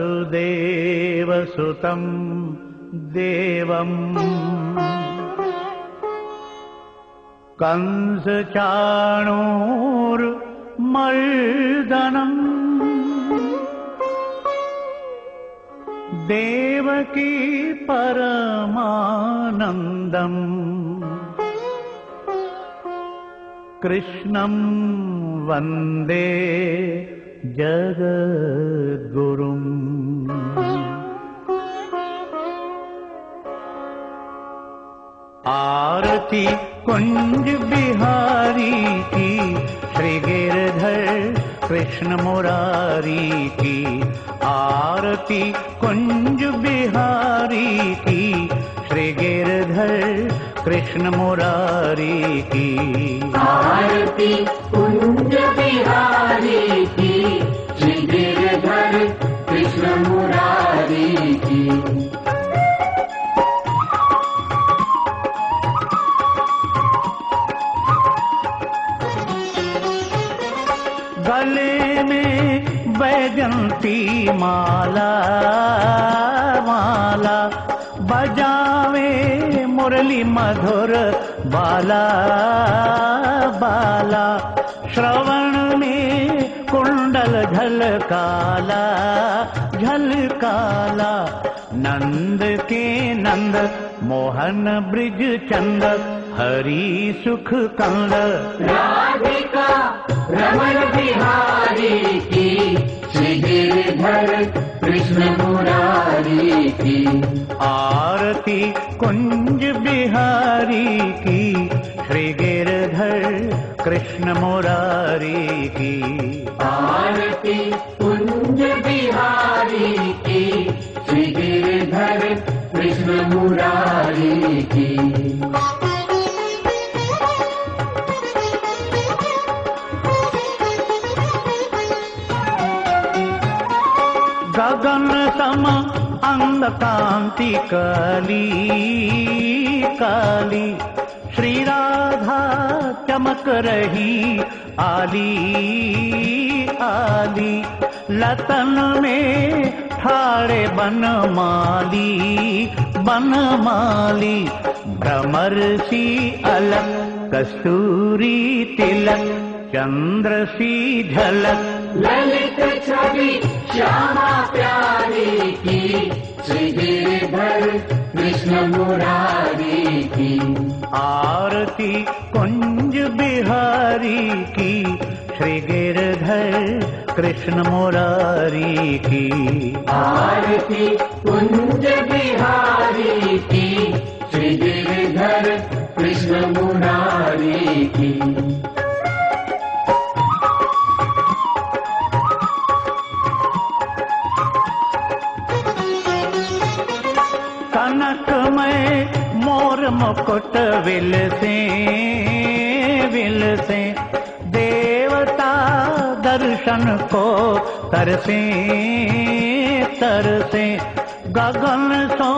वसुदेवसुतम् देवम् कंसचाणूर्मर्दनम् देवकी परमानन्दम् कृष्णम् वन्दे जगद्गुरुम्। आरती कुञ्ज बिहारी की, श्री गिरधर कृष्ण मुरारी की। आरती कुञ्ज बिहारी की, श्री गिरधर कृष्ण मुरारी की। आरती बिहारी की कृष्ण मुरारी की गले में माला माला मुरली मधुर बाला बाला। श्रवण में कुंडल झलकाला झलकाला। नंद के नंद मोहन ब्रिज चंद हरि सुख राधिका रमण बिहारी की श्री गिरधर कृष्ण मुरारी की। आरती कुंज बिहारी की श्री गिरधर कृष्ण मुरारी की। आरती कुंज बिहारी की श्री गिरधर कृष्ण मुरारी की। सम अंग कांति काली। काली श्री राधा चमक रही आली लतन में ठाड़े बन माली बन माली। भ्रमर सी अलग कस्तूरी तिलक चंद्र सी झलक ललित छवि श्यामा प्यारी की श्री गिरधर कृष्ण मुरारी की आरती कुंज बिहारी की श्री गिरधर कृष्ण मुरारी की आरती कुंज बिहारी की श्री गिरधर कृष्ण मुरारी की कनक में मोर मुकुट विल से विल से देवता दर्शन को तरसे तरसे। गगन सो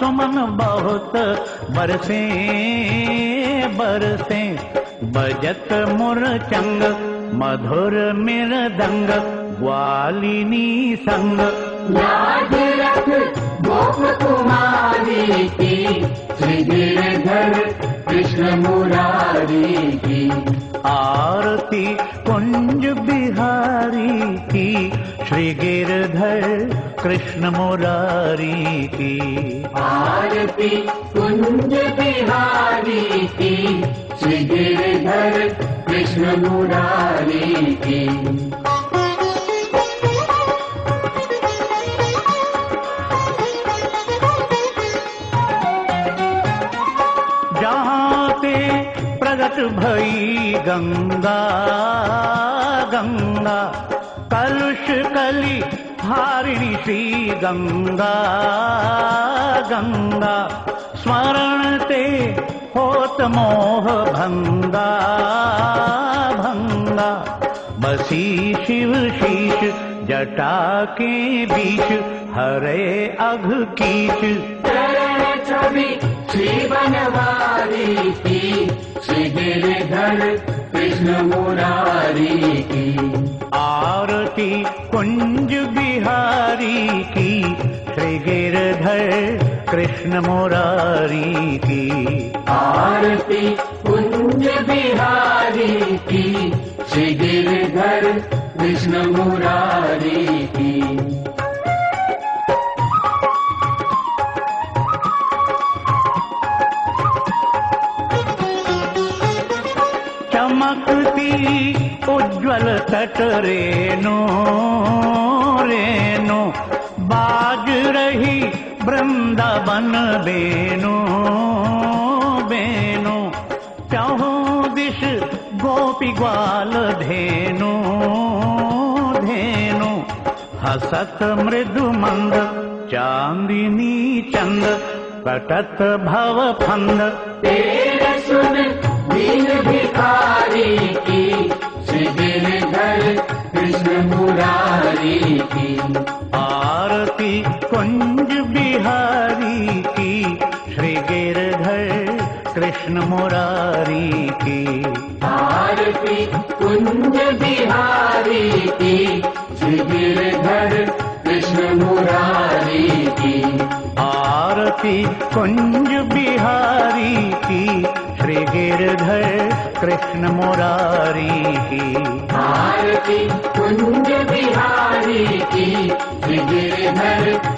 सुमन बहुत बरसे बरसे। बजत मुरचंग मधुर मृदंग ग्वालिनी संग। कुमारी की श्री गिरधर कृष्ण मुरारी की। आरती कुंज बिहारी की श्री गिरधर कृष्ण मुरारी की। आरती कुंज बिहारी की श्री गिरधर कृष्ण मुरारी की प्रगट भई गंगा गंगा कलुष कली हारिणी श्री गंगा गंगा स्मरण ते होत मोह भंगा भंगा बसी शिव शीश जटा के बीच हरे अघ कीच। छवि श्री बनवारी श्रीगिरिधर कृष्ण मरारी की आरती कुञ्ज बिहारी की श्रीगिधर कृष्ण मरारी की आरती पुञ्ज बिहारी की श्रीगिधर कृष्ण मरारी की उज्ज्वल तट रेनो रेनो बाज रही वृंदावन बेनो बेनो चहु दिश गोपी ग्वाल धेनु धेनु। हसत मृदु मंद चांदिनी चंद कटत भव फंद। तेरे सुन दीन भिखारी की श्री गिरधर कृष्ण मुरारी की। आरती कुंज बिहारी की श्री गिरधर कृष्ण मुरारी की। आरती कुंज बिहारी की श्री गिरधर कृष्ण मुरारी की। आरती कुंज बिहारी की श्री गिरधर कृष्ण मुरारी की। आरती कुंज बिहारी की। श्री गिरधर